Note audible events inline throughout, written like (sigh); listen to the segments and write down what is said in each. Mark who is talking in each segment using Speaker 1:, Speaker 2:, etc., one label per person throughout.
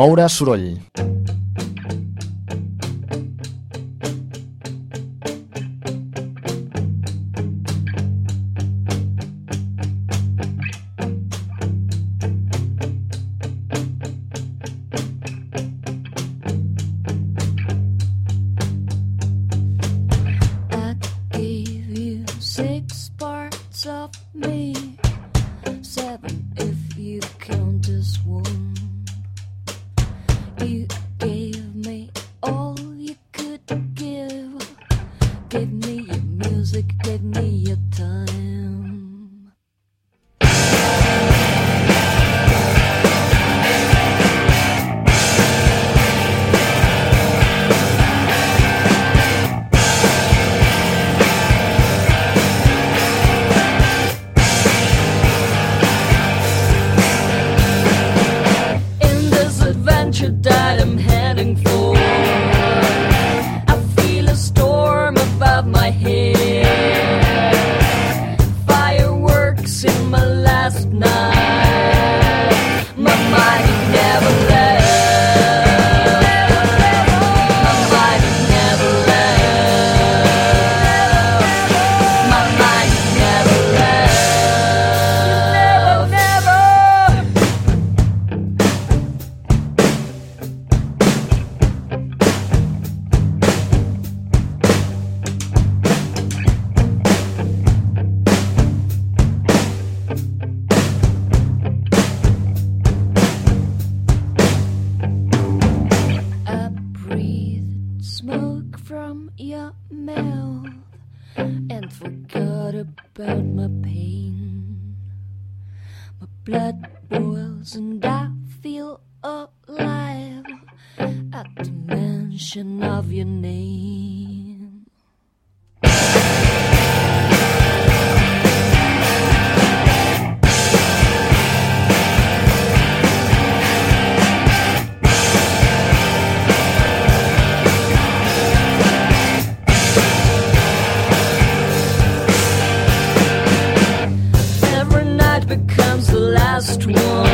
Speaker 1: Moure soroll.
Speaker 2: 幸福。The last one.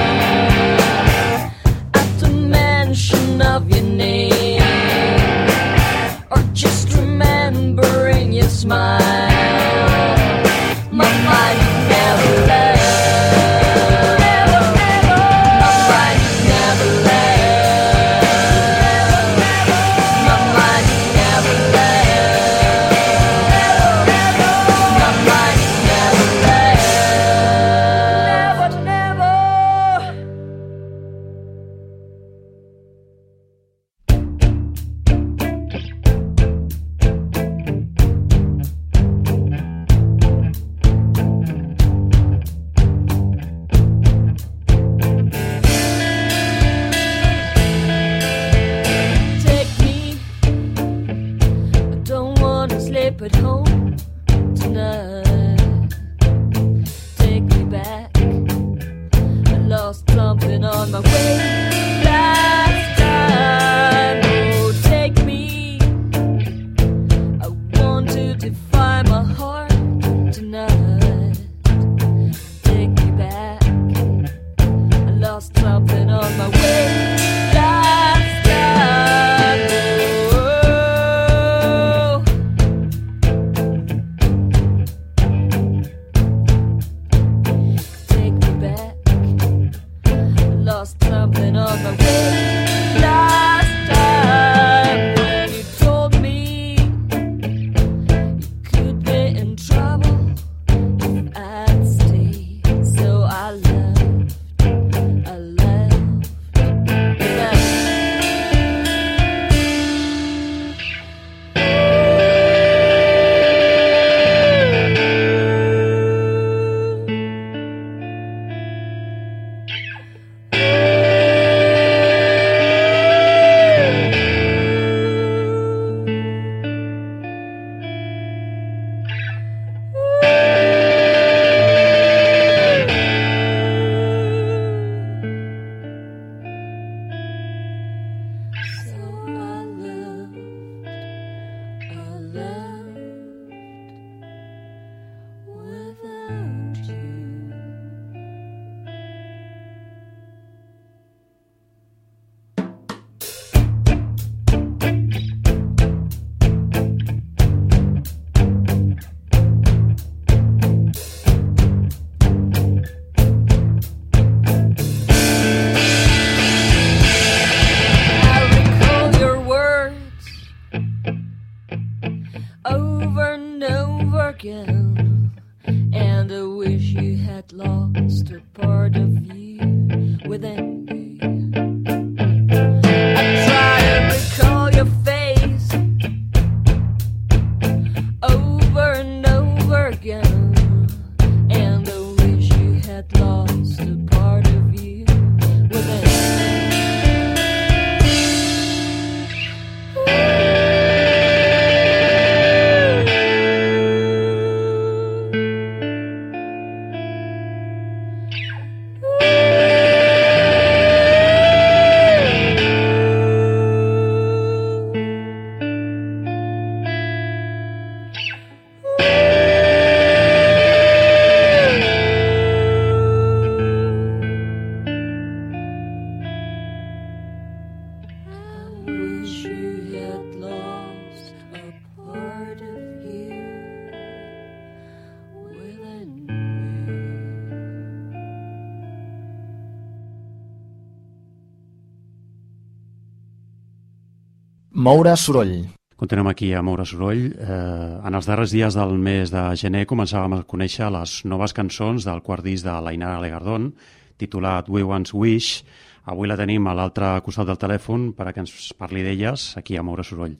Speaker 1: Moure soroll.
Speaker 3: Continuem aquí a Moure Soroll. Eh, en els darrers dies del mes de gener començàvem a conèixer les noves cançons del quart disc de l'Ainara Legardón, titulat We Once Wish. Avui la tenim a l'altre costat del telèfon per a que ens parli d'elles aquí a Moure Soroll.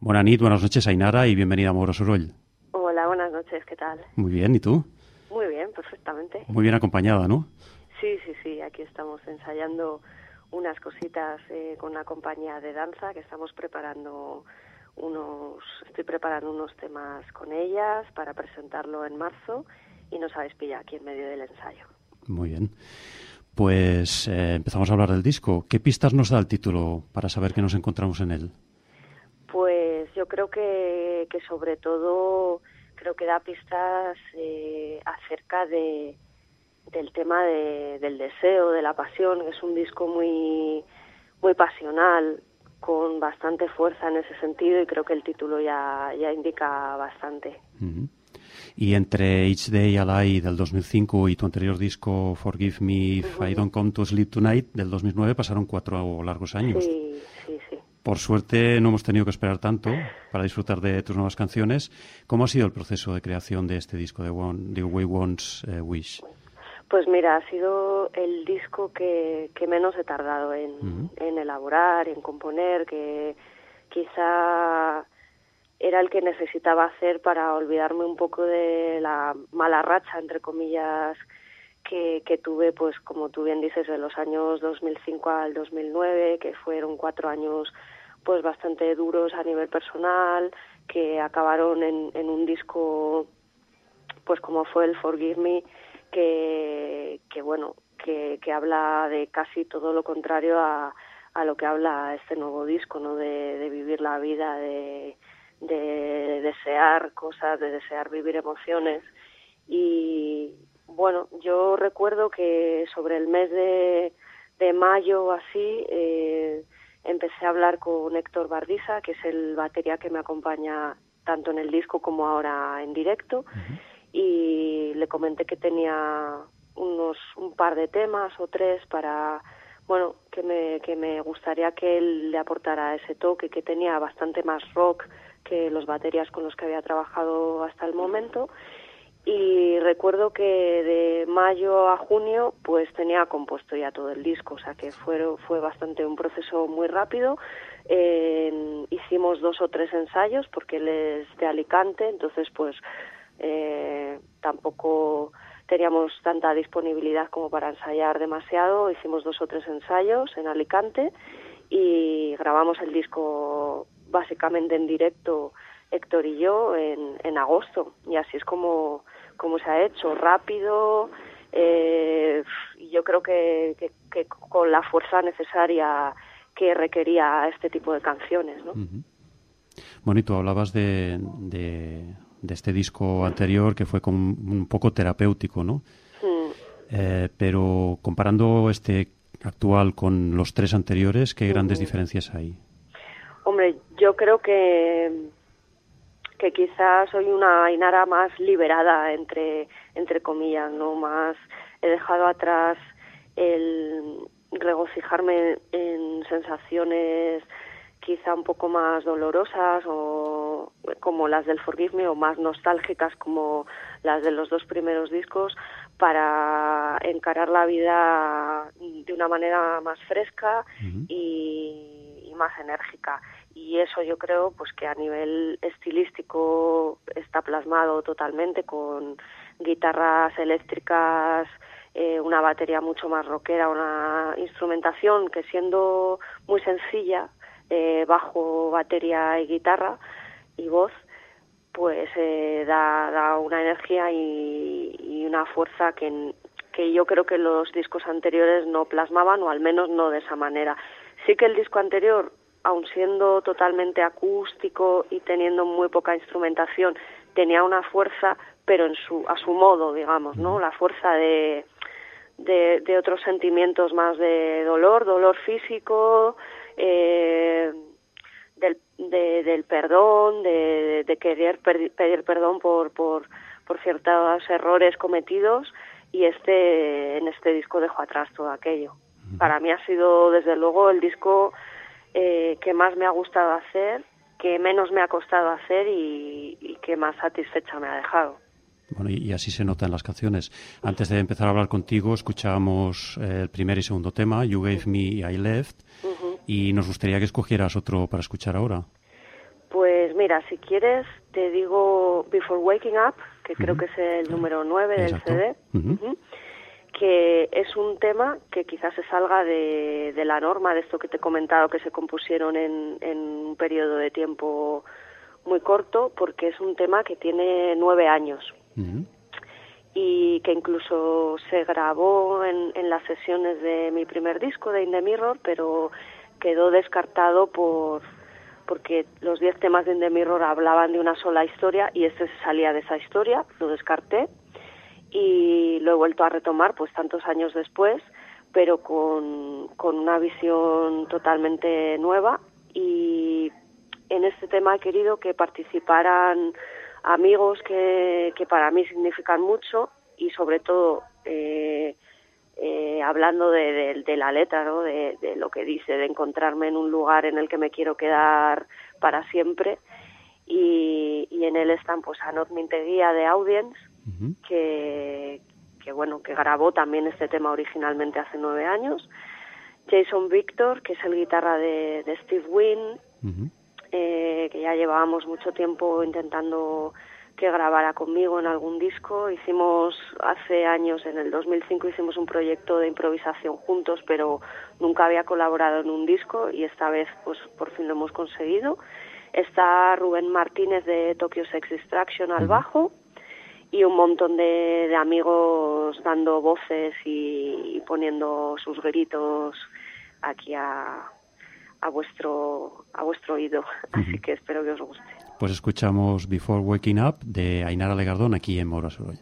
Speaker 3: Bona nit, buenas noches, Ainara, y bienvenida a Moure Soroll.
Speaker 4: Hola, buenas noches, ¿qué tal?
Speaker 3: Muy bien, ¿y tú?
Speaker 4: Muy bien, perfectamente.
Speaker 3: Muy bien acompañada, ¿no?
Speaker 4: Sí, sí, sí, aquí estamos ensayando unas cositas eh, con una compañía de danza que estamos preparando unos, estoy preparando unos temas con ellas para presentarlo en marzo y nos habéis pillado aquí en medio del ensayo.
Speaker 3: Muy bien. Pues eh, empezamos a hablar del disco. ¿Qué pistas nos da el título para saber que nos encontramos en él?
Speaker 4: Pues yo creo que, que sobre todo creo que da pistas eh, acerca de del tema de, del deseo, de la pasión, que es un disco muy muy pasional, con bastante fuerza en ese sentido y creo que el título ya, ya indica bastante.
Speaker 3: Y entre Each Day Alive del 2005 y tu anterior disco Forgive Me If I Don't Come to Sleep Tonight del 2009 pasaron cuatro largos años.
Speaker 4: Sí, sí, sí.
Speaker 3: Por suerte no hemos tenido que esperar tanto para disfrutar de tus nuevas canciones. ¿Cómo ha sido el proceso de creación de este disco de, One, de We Once eh, Wish?
Speaker 4: Pues mira, ha sido el disco que, que menos he tardado en, en elaborar, en componer, que quizá era el que necesitaba hacer para olvidarme un poco de la mala racha, entre comillas, que, que tuve, pues como tú bien dices, de los años 2005 al 2009, que fueron cuatro años pues bastante duros a nivel personal, que acabaron en, en un disco pues como fue el Forgive Me, que, que bueno, que, habla de casi todo lo contrario a, lo que habla este nuevo disco, ¿no? De, vivir la vida, de, de desear cosas, de desear vivir emociones. Y bueno, yo recuerdo que sobre el mes de, mayo o así, eh, empecé a hablar con Héctor Bardisa, que es el batería que me acompaña tanto en el disco como ahora en directo y le comenté que tenía unos un par de temas o tres para bueno que me que me gustaría que él le aportara ese toque que tenía bastante más rock que los baterías con los que había trabajado hasta el momento y recuerdo que de mayo a junio pues tenía compuesto ya todo el disco, o sea que fue, fue bastante un proceso muy rápido. Eh, hicimos dos o tres ensayos porque él es de Alicante, entonces pues eh, tampoco teníamos tanta disponibilidad como para ensayar demasiado, hicimos dos o tres ensayos en Alicante y grabamos el disco básicamente en directo Héctor y yo en, en agosto y así es como, como se ha hecho, rápido eh, yo creo que, que, que con la fuerza necesaria que requería este tipo de canciones, ¿no?
Speaker 3: Ujú. Bueno, y tú hablabas de, de este disco anterior que fue como un poco terapéutico, ¿no?
Speaker 4: Mm.
Speaker 3: Eh, pero comparando este actual con los tres anteriores, ¿qué grandes diferencias hay?
Speaker 4: Hombre, yo creo que que quizás soy una Ainara más liberada entre entre comillas, no más he dejado atrás el regocijarme en sensaciones quizá un poco más dolorosas o como las del Forgive Me o más nostálgicas como las de los dos primeros discos para encarar la vida de una manera más fresca y, y, más enérgica. Y eso yo creo pues que a nivel estilístico está plasmado totalmente con guitarras eléctricas eh, una batería mucho más rockera una instrumentación que siendo muy sencilla eh, bajo, batería y guitarra y voz, pues eh, da, da, una energía y, y una fuerza que, que yo creo que los discos anteriores no plasmaban o al menos no de esa manera. Sí que el disco anterior, aun siendo totalmente acústico y teniendo muy poca instrumentación, tenía una fuerza, pero en su, a su modo, digamos, ¿no? La fuerza de, de, de otros sentimientos más de dolor, dolor físico, eh, del, de, del perdón, de, de querer pedir perdón por, por, por ciertos errores cometidos y este en este disco dejo atrás todo aquello. Para mí ha sido desde luego el disco eh, que más me ha gustado hacer, que menos me ha costado hacer y, y que más satisfecha me ha dejado.
Speaker 3: Bueno, y, así se nota en las canciones. Antes de empezar a hablar contigo, escuchábamos eh, el primer y segundo tema, You Gave Me, I Left, uh -huh. Y nos gustaría que escogieras otro para escuchar ahora.
Speaker 4: Pues mira, si quieres, te digo Before Waking Up, que uh -huh. creo que es el número 9 del. CD,
Speaker 3: Uh -huh.
Speaker 4: que es un tema que quizás se salga de, de, la norma, de esto que te he comentado, que se compusieron en, en un periodo de tiempo muy corto, porque es un tema que tiene nueve años. Y que incluso se grabó en, en, las sesiones de mi primer disco de In the Mirror, pero quedó descartado por porque los diez temas de In the Mirror hablaban de una sola historia y este salía de esa historia, lo descarté y lo he vuelto a retomar pues tantos años después, pero con, con una visión totalmente nueva. Y en este tema he querido que participaran amigos que, que para mí significan mucho y sobre todo eh, eh, hablando de, de, de, la letra, ¿no? de, de, lo que dice, de encontrarme en un lugar en el que me quiero quedar para siempre y, y en él están pues Anot Minteguía de Audience uh -huh. que, que bueno que grabó también este tema originalmente hace nueve años Jason Victor que es el guitarra de, Steve Wynn uh -huh eh, que ya llevábamos mucho tiempo intentando que grabara conmigo en algún disco. Hicimos hace años, en el 2005, hicimos un proyecto de improvisación juntos, pero nunca había colaborado en un disco y esta vez, pues, por fin lo hemos conseguido. Está Rubén Martínez de Tokyo Sex Distraction al bajo y un montón de, de amigos dando voces y, y poniendo sus gritos aquí a, a vuestro a vuestro oído. Así que espero que os guste.
Speaker 3: Pues escuchamos Before Waking Up de Ainara Legardón aquí en Mora Sorolla.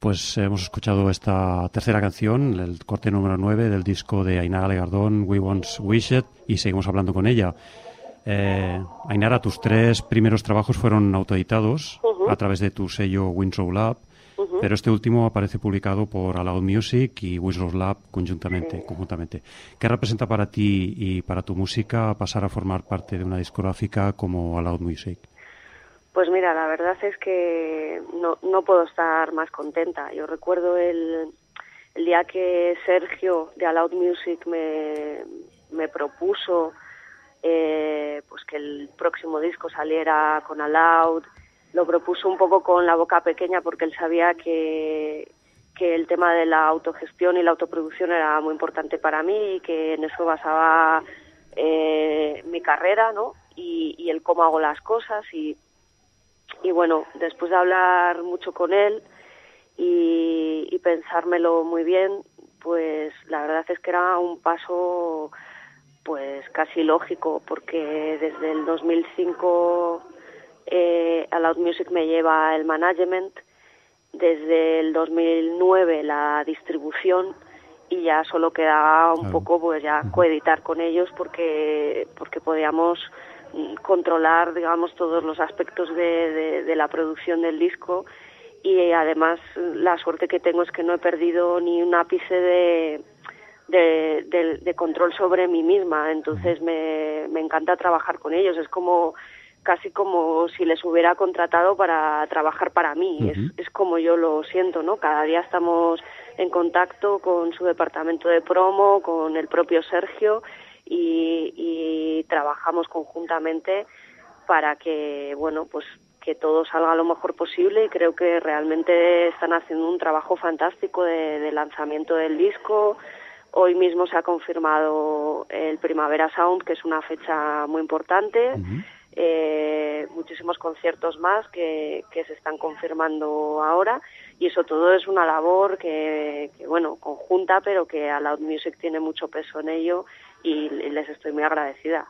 Speaker 3: Pues hemos escuchado esta tercera canción, el corte número 9 del disco de Ainara Legardón, We Once Wish It, y seguimos hablando con ella. Eh, Ainara, tus tres primeros trabajos fueron autoeditados a través de tu sello Winslow Lab, pero este último aparece publicado por Aloud Music y Winslow Lab conjuntamente, conjuntamente. ¿Qué representa para ti y para tu música pasar a formar parte de una discográfica como Aloud Music?
Speaker 4: Pues mira, la verdad es que no, no puedo estar más contenta. Yo recuerdo el, el día que Sergio de Aloud Music me, me propuso eh, pues que el próximo disco saliera con Aloud. Lo propuso un poco con la boca pequeña porque él sabía que, que el tema de la autogestión y la autoproducción era muy importante para mí y que en eso basaba eh, mi carrera, ¿no? Y, y el cómo hago las cosas y y bueno, después de hablar mucho con él y, y pensármelo muy bien, pues la verdad es que era un paso pues casi lógico porque desde el 2005 eh, Loud Music me lleva el management, desde el 2009 la distribución y ya solo quedaba un
Speaker 3: Claro.
Speaker 4: poco pues ya coeditar con ellos porque porque podíamos controlar digamos todos los aspectos de, de, de la producción del disco. Y además la suerte que tengo es que no he perdido ni un ápice de, de, de- de control sobre mí misma. Entonces me, me encanta trabajar con ellos. Es como casi como si les hubiera contratado para trabajar para mí. Es, es como yo lo siento no cada día estamos en contacto con su departamento de promo con el propio Sergio y, y trabajamos conjuntamente para que bueno pues que todo salga lo mejor posible y creo que realmente están haciendo un trabajo fantástico de, de lanzamiento del disco. Hoy mismo se ha confirmado el Primavera Sound que es una fecha muy importante. Eh, muchísimos conciertos más que, que se están confirmando ahora. Y eso todo es una labor que, que, bueno conjunta pero que a Loud Music tiene mucho peso en ello y les estoy muy agradecida.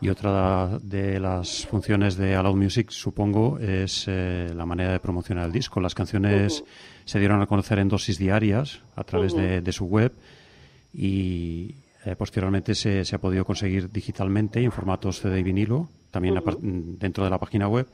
Speaker 3: Y otra de las funciones de Aloud Music, supongo, es eh, la manera de promocionar el disco. Las canciones se dieron a conocer en dosis diarias a través de, de su web y eh, posteriormente se, se ha podido conseguir digitalmente en formatos CD y vinilo, también dentro de la página web.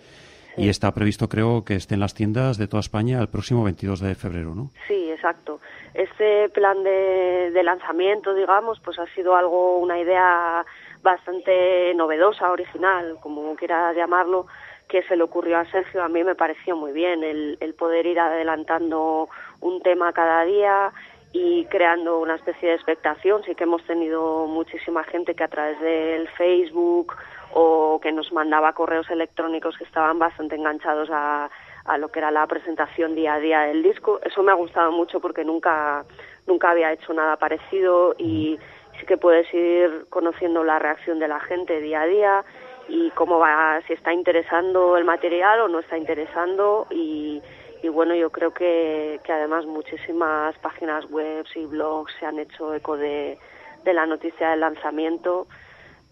Speaker 3: Y está previsto, creo, que esté en las tiendas de toda España el próximo 22 de febrero, ¿no?
Speaker 4: Sí, exacto. Este plan de, de lanzamiento, digamos, pues ha sido algo, una idea bastante novedosa, original, como quieras llamarlo, que se le ocurrió a Sergio. A mí me pareció muy bien el, el poder ir adelantando un tema cada día y creando una especie de expectación. Sí que hemos tenido muchísima gente que a través del Facebook o que nos mandaba correos electrónicos que estaban bastante enganchados a, a lo que era la presentación día a día del disco. Eso me ha gustado mucho porque nunca, nunca había hecho nada parecido y sí que puedes ir conociendo la reacción de la gente día a día y cómo va, si está interesando el material o no está interesando y, y bueno, yo creo que, que además muchísimas páginas web y blogs se han hecho eco de, de la noticia del lanzamiento.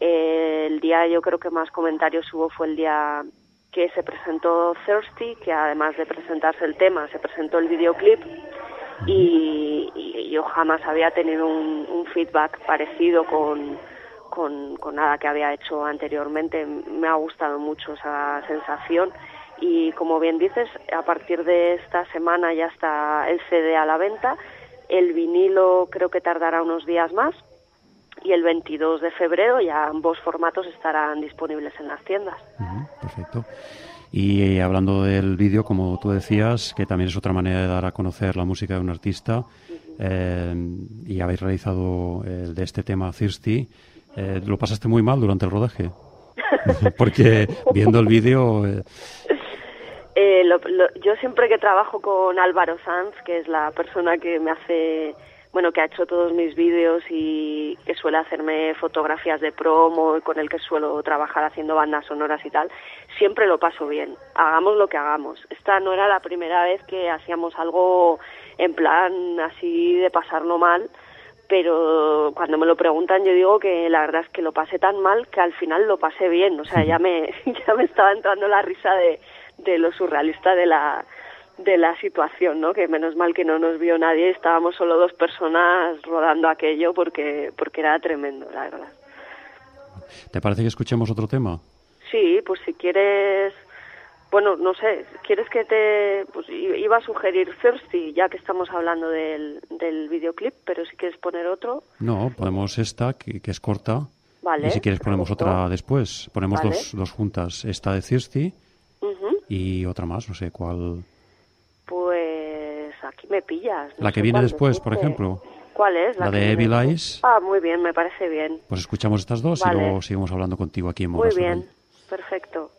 Speaker 4: Eh, el día yo creo que más comentarios hubo fue el día que se presentó Thirsty, que además de presentarse el tema, se presentó el videoclip y, y yo jamás había tenido un, un feedback parecido con,
Speaker 2: con, con nada que había hecho anteriormente. Me ha gustado mucho esa sensación y como bien dices, a partir de esta semana ya está el CD a la venta, el vinilo creo que tardará unos días más y el 22 de febrero ya ambos formatos estarán disponibles en las tiendas.
Speaker 3: perfecto. Y eh, hablando del vídeo, como tú decías, que también es otra manera de dar a conocer la música de un artista, eh, y habéis realizado el de este tema Thirsty, eh, ¿lo pasaste muy mal durante el rodaje? (laughs) Porque viendo el vídeo...
Speaker 2: Eh, yo siempre que trabajo con Álvaro Sanz, que es la persona que me hace, bueno, que ha hecho todos mis vídeos y que suele hacerme fotografías de promo y con el que suelo trabajar haciendo bandas sonoras y tal, siempre lo paso bien. Hagamos lo que hagamos. Esta no era la primera vez que hacíamos algo en plan así de pasarlo mal, pero cuando me lo preguntan yo digo que la verdad es que lo pasé tan mal que al final lo pasé bien, o sea, ya me (laughs) ya me estaba entrando la risa de de lo surrealista de la de la situación, ¿no? Que menos mal que no nos vio nadie, estábamos solo dos personas rodando aquello porque porque era tremendo, la verdad.
Speaker 3: ¿Te parece que escuchemos otro tema?
Speaker 2: Sí, pues si quieres, bueno, no sé, ¿quieres que te, pues iba a sugerir Thirsty, ya que estamos hablando del, del videoclip, pero si quieres poner otro.
Speaker 3: No, ponemos esta, que, es corta. Vale. Y si quieres ponemos otra después. Ponemos dos, dos juntas, esta de Thirsty y otra más, no sé cuál.
Speaker 2: Aquí me pillas.
Speaker 3: la que viene después, por ejemplo.
Speaker 2: ¿Cuál es?
Speaker 3: La, de Evil Eyes.
Speaker 2: Ah, muy bien, me parece bien.
Speaker 3: Pues escuchamos estas dos y luego seguimos hablando contigo aquí en
Speaker 2: Muy bien, perfecto.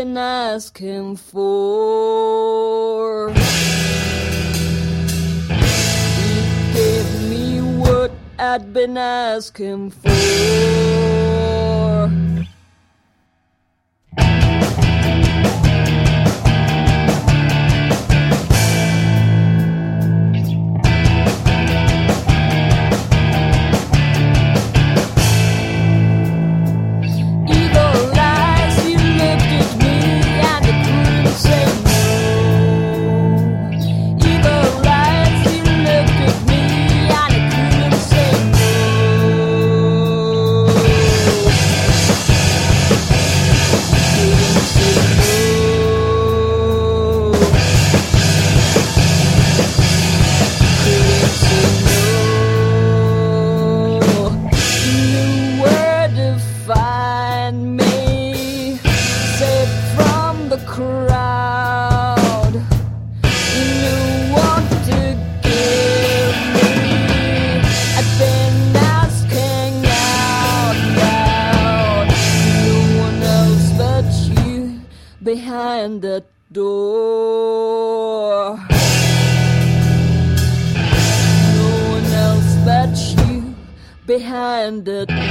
Speaker 2: been asking for. He gave me what I'd been asking for. The door. No one else but you behind the door.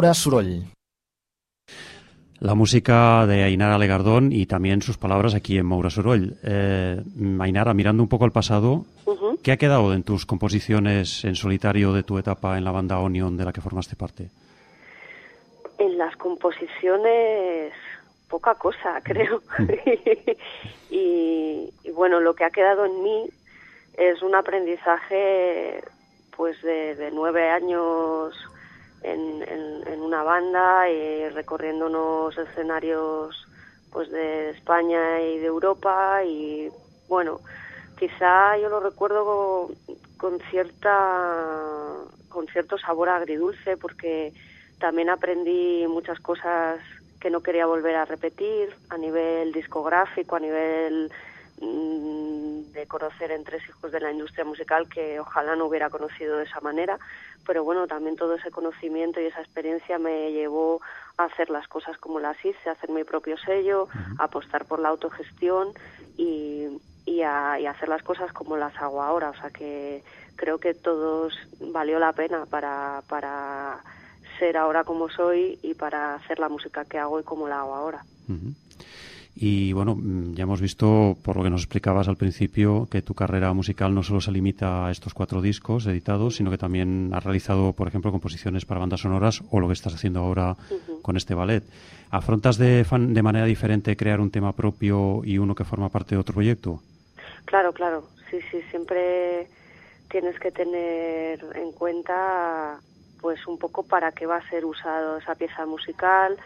Speaker 1: Moure soroll.
Speaker 3: La música de Ainara Legardón y también sus palabras aquí en Moura Soroll. Eh, Ainara, mirando un poco al pasado. ¿qué ha quedado en tus composiciones en solitario de tu etapa en la banda Onion de la que formaste parte?
Speaker 4: En las composiciones, poca cosa, creo. (laughs) y, y bueno, lo que ha quedado en mí es un aprendizaje pues de, de nueve años en, en- en una banda y recorriendo unos escenarios pues de España y de Europa y bueno quizá yo lo recuerdo con cierta con cierto sabor agridulce porque también aprendí muchas cosas que no quería volver a repetir a nivel discográfico, a nivel de conocer entre hijos de la industria musical que ojalá no hubiera conocido de esa manera, pero bueno, también todo ese conocimiento y esa experiencia me llevó a hacer las cosas como las hice, a hacer mi propio sello, a apostar por la autogestión y, y, a, y a hacer las cosas como las hago ahora, o sea que creo que todos valió la pena para, para ser ahora como soy y para hacer la música que hago y como la hago ahora.
Speaker 3: Y bueno, mm, ya hemos visto, por lo que nos explicabas al principio, que tu carrera musical no solo se limita a estos cuatro discos editados, sino que también has realizado, por ejemplo, composiciones para bandas sonoras o lo que estás haciendo ahora con este ballet. ¿Afrontas de, fan- de manera diferente crear un tema propio y uno que forma parte de otro proyecto?
Speaker 4: Claro, claro, sí, sí, siempre tienes que tener en cuenta pues un poco para qué va a ser usado esa pieza musical,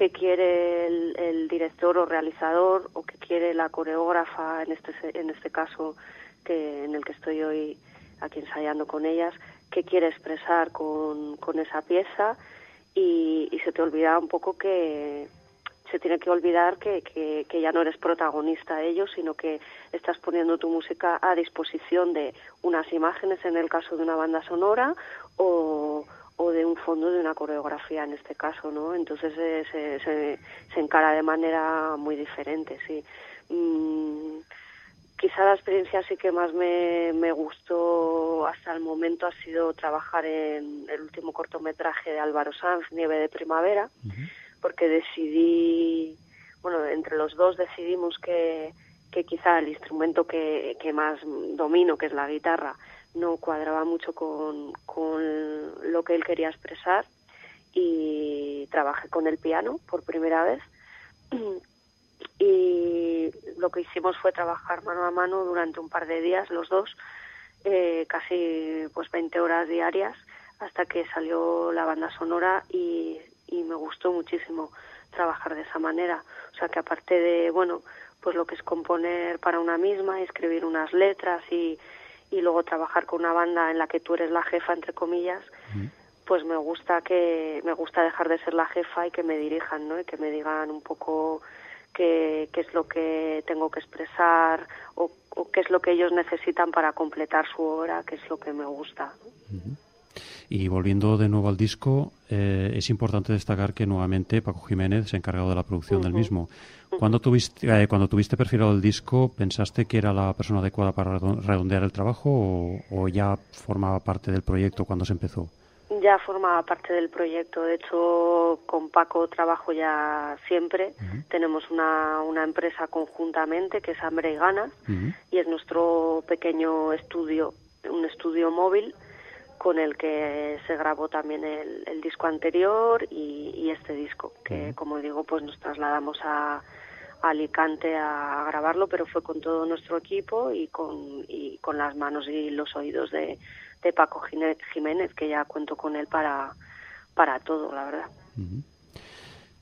Speaker 4: qué quiere el, el director o realizador o qué quiere la coreógrafa en este en este caso que en el que estoy hoy aquí ensayando con ellas, qué quiere expresar con, con esa pieza. Y, y se te olvida un poco que se tiene que olvidar que, que, que ya no eres protagonista de ellos, sino que estás poniendo tu música a disposición de unas imágenes en el caso de una banda sonora o, o de un fondo de una coreografía en este caso, ¿no? Entonces eh, se, se, se encara de manera muy diferente, sí. Mm, quizá la experiencia sí que más me, me gustó hasta el momento ha sido trabajar en el último cortometraje de Álvaro Sanz, Nieve de Primavera, porque decidí, bueno, entre los dos decidimos que, que quizá el instrumento que, que más domino, que es la guitarra, no cuadraba mucho con, con lo que él quería expresar y trabajé con el piano por primera vez. (clears throat) Y lo que hicimos fue trabajar mano a mano durante un par de días los dos eh, casi pues 20 horas diarias hasta que salió la banda sonora y, y me gustó muchísimo trabajar de esa manera. O sea que aparte de bueno pues lo que es componer para una misma escribir unas letras y y luego trabajar con una banda en la que tú eres la jefa entre comillas pues me gusta que me gusta dejar de ser la jefa y que me dirijan no y que me digan un poco qué, qué es lo que tengo que expresar o, o, qué es lo que ellos necesitan para completar su obra qué es lo que me gusta
Speaker 3: Y volviendo de nuevo al disco, eh, es importante destacar que nuevamente Paco Jiménez se ha encargado de la producción uh -huh. del mismo. Cuando tuviste, eh, cuando tuviste perfilado el disco, ¿pensaste que era la persona adecuada para redondear el trabajo o, o ya formaba parte del proyecto cuando se empezó?
Speaker 4: Ya formaba parte del proyecto. De hecho, con Paco trabajo ya siempre. Uh -huh. Tenemos una, una empresa conjuntamente que es Hambre y Ganas uh -huh. y es nuestro pequeño estudio, un estudio móvil con el que se grabó también el, el disco anterior y, y, este disco, que uh como digo, pues nos trasladamos a, a Alicante a, a grabarlo, pero fue con todo nuestro equipo y con, y con las manos y los oídos de, de Paco Jiménez, que ya cuento con él para, para todo, la verdad.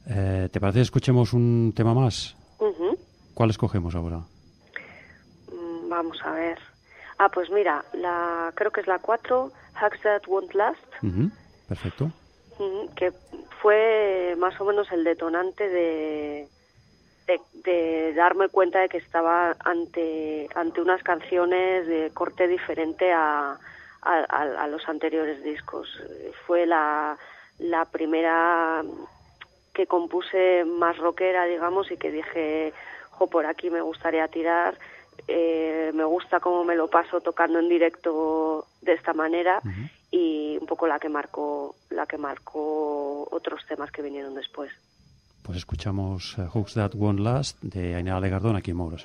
Speaker 2: Eh, ¿Te parece que escuchemos un tema más? ¿Cuál escogemos ahora?
Speaker 4: Mm, Vamos a ver. Ah, pues mira, la creo que es la 4, Hugs That Won't Last,
Speaker 2: Perfecto.
Speaker 4: que fue más o menos el detonante de, de, de darme cuenta de que estaba ante, ante unas canciones de corte diferente a, a, a- a los anteriores discos. Fue la, la primera que compuse más rockera, digamos, y que dije, jo, por aquí me gustaría tirar, eh, me gusta cómo me lo paso tocando en directo de esta manera y un poco la que marcó, la que marcó otros temas que vinieron después.
Speaker 2: Pues escuchamos eh, Hooks That Won't Last de Ainara Legardón aquí en Moura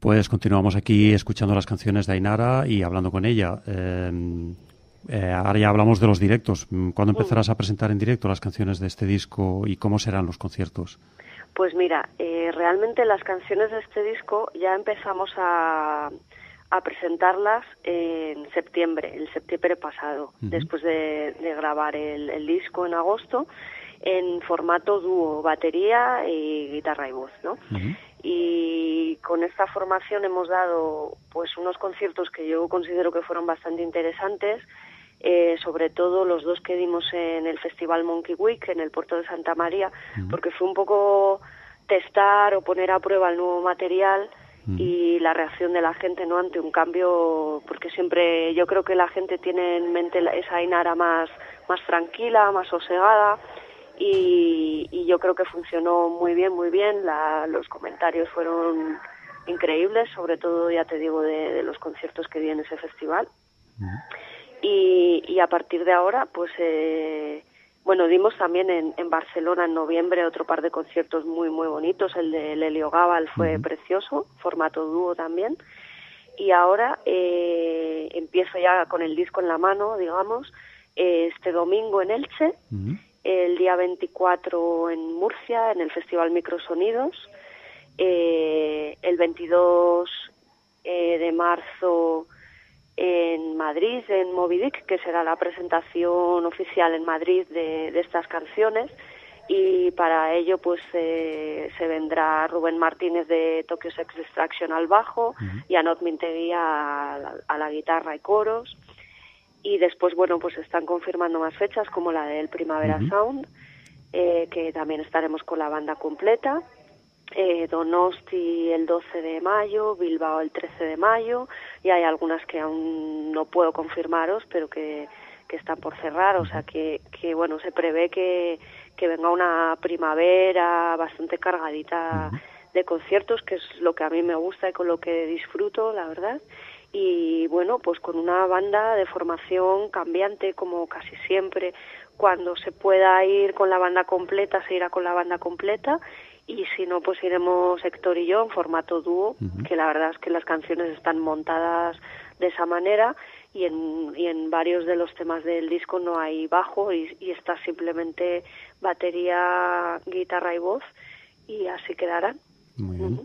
Speaker 2: Pues continuamos aquí escuchando las canciones de Ainara y hablando con ella. Eh, eh, ahora ya hablamos de los directos. ¿Cuándo empezarás a presentar en directo las canciones de este disco y cómo serán los conciertos?
Speaker 4: Pues mira, eh, realmente las canciones de este disco ya empezamos a, a presentarlas en septiembre, el septiembre pasado, después de, de grabar el, el disco en agosto, en formato dúo, batería y guitarra y voz, ¿no? Y con esta formación hemos dado pues unos conciertos que yo considero que fueron bastante interesantes eh, sobre todo los dos que dimos en el Festival Monkey Week en el puerto de Santa María, porque fue un poco testar o poner a prueba el nuevo material y la reacción de la gente no ante un cambio porque siempre yo creo que la gente tiene en mente esa Ainara más más tranquila más sosegada y, y yo creo que funcionó muy bien muy bien la- los comentarios fueron increíbles sobre todo ya te digo de, de los conciertos que di en ese festival y, y a partir de ahora, pues, eh, bueno, dimos también en, en Barcelona en noviembre otro par de conciertos muy, muy bonitos. El de Lelio Gabal fue precioso, formato dúo también. Y ahora eh, empiezo ya con el disco en la mano, digamos, eh, este domingo en Elche. El día 24 en Murcia, en el Festival Microsonidos, eh, el 22 eh, de marzo en Madrid, en Moby Dick, que será la presentación oficial en Madrid de, de estas canciones. Y para ello, pues eh, se vendrá Rubén Martínez de Tokyo Sex Distraction al bajo y Anot Mintegui a la guitarra y coros. Y después, bueno, pues están confirmando más fechas, como la del Primavera Sound, eh, que también estaremos con la banda completa. Eh, Donosti el 12 de mayo, Bilbao el 13 de mayo, y hay algunas que aún no puedo confirmaros, pero que, que están por cerrar, o sea que, que bueno, se prevé que, que venga una primavera bastante cargadita de conciertos, que es lo que a mí me gusta y con lo que disfruto, la verdad. Y bueno, pues con una banda de formación cambiante, como casi siempre. Cuando se pueda ir con la banda completa, se irá con la banda completa. Y si no, pues iremos Héctor y yo en formato dúo, que la verdad es que las canciones están montadas de esa manera y en, y en varios de los temas del disco no hay bajo y, y está simplemente batería, guitarra y voz y así quedarán.
Speaker 3: Muy bien.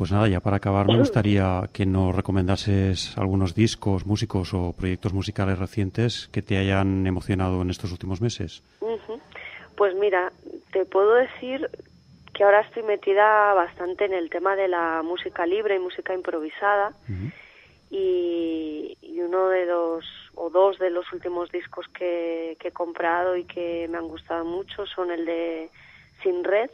Speaker 3: Pues nada, ya para acabar me gustaría que nos recomendases algunos discos, músicos o proyectos musicales recientes que te hayan emocionado en estos últimos meses.
Speaker 4: Pues mira, te puedo decir que ahora estoy metida bastante en el tema de la música libre y música improvisada. Y, y uno de los o dos de los últimos discos que, que he comprado y que me han gustado mucho son el de Sin Red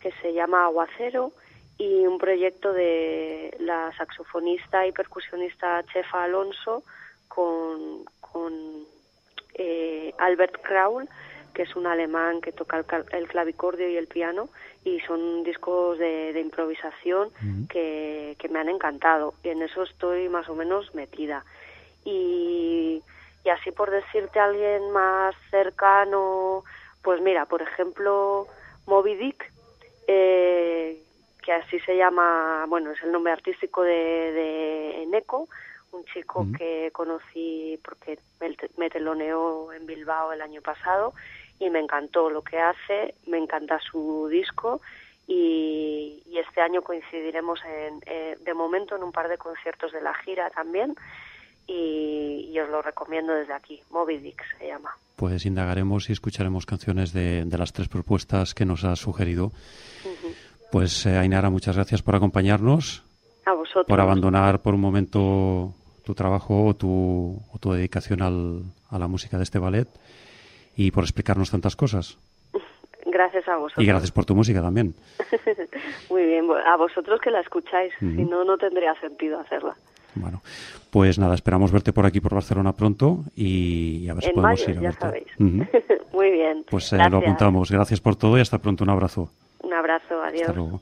Speaker 4: que se llama Aguacero y un proyecto de la saxofonista y percusionista Chefa Alonso con, con eh, Albert Kraul, que es un alemán que toca el, clavicordio y el piano, y son discos de, de improvisación que, que me han encantado, y en eso estoy más o menos metida. Y, y así por decirte a alguien más cercano, pues mira, por ejemplo, Moby Dick, eh, que así se llama, bueno, es el nombre artístico de, de Eneco, un chico que conocí porque me, teloneó en Bilbao el año pasado y me encantó lo que hace, me encanta su disco y, y este año coincidiremos en, eh, de momento en un par de conciertos de la gira también y, y os lo recomiendo desde aquí, Moby Dick se llama.
Speaker 3: Pues indagaremos y escucharemos canciones de, de las tres propuestas que nos has sugerido. Pues eh, Ainara, muchas gracias por acompañarnos,
Speaker 4: A vosotros.
Speaker 3: por abandonar por un momento tu trabajo o tu, o tu dedicación al- a la música de este ballet y por explicarnos tantas cosas.
Speaker 4: Gracias a vosotros.
Speaker 3: Y gracias por tu música también. (laughs)
Speaker 4: Muy bien, a vosotros que la escucháis, si no, no tendría sentido hacerla.
Speaker 3: Bueno, pues nada, esperamos verte por aquí por Barcelona pronto y a ver si
Speaker 4: en
Speaker 3: podemos
Speaker 4: mayo,
Speaker 3: ir a
Speaker 4: ya
Speaker 3: verte.
Speaker 4: sabéis. (laughs) Muy bien.
Speaker 3: Pues eh, lo apuntamos. Gracias por todo y hasta pronto. Un abrazo.
Speaker 4: Abrazo, adiós.
Speaker 3: Hasta luego.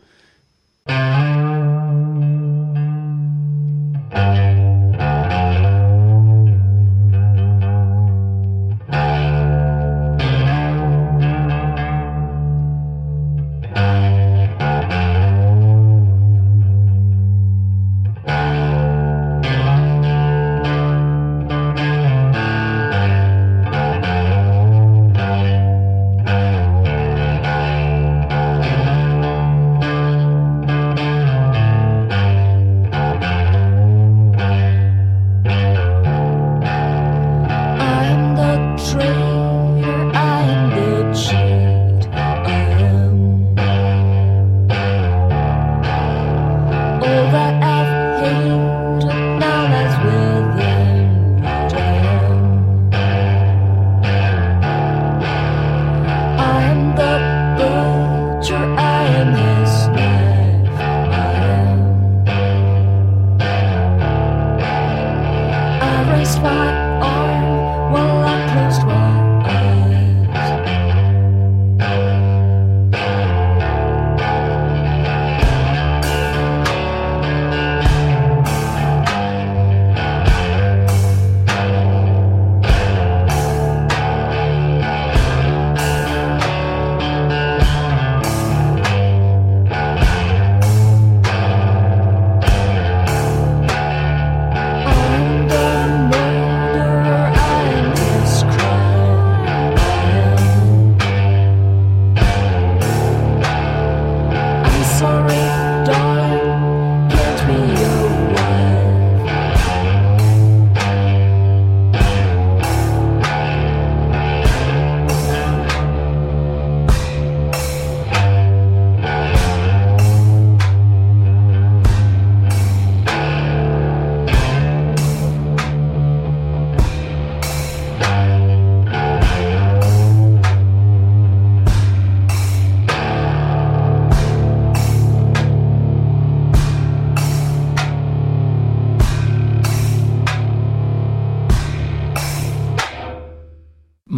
Speaker 2: satisfied.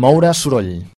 Speaker 1: Moure soroll.